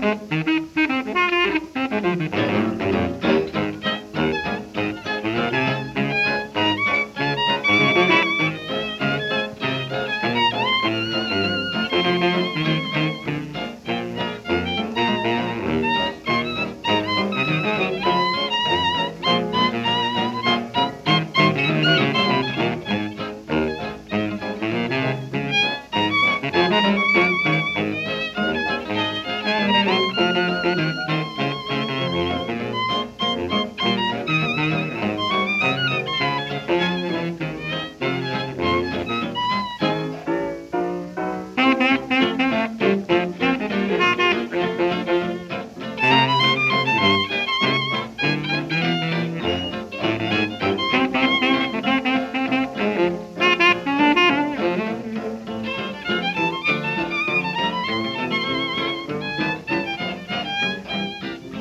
thank you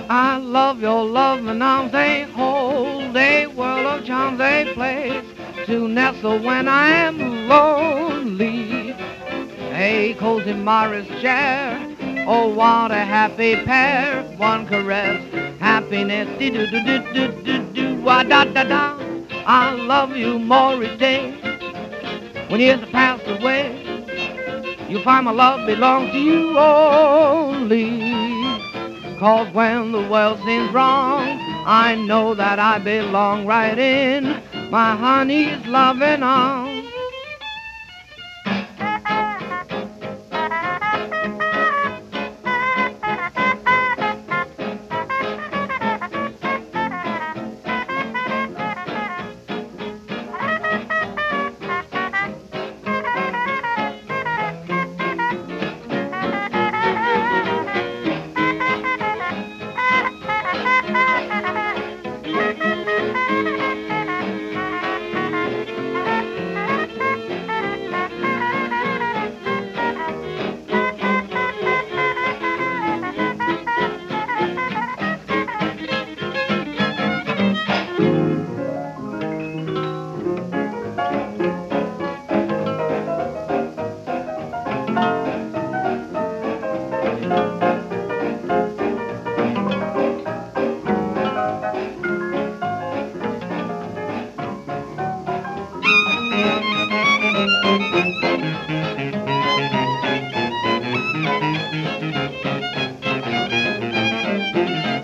loving arms they hold, a world of charms they place to nestle when I am lonely. A cozy Morris chair, oh what a happy pair, one caress, happiness, do do do do do do do, da da da. I love you more each day. When years have passed away, you'll find my love belongs to you only. Cause when the world seems wrong, I know that I belong right in my honey's loving arms. Thank you.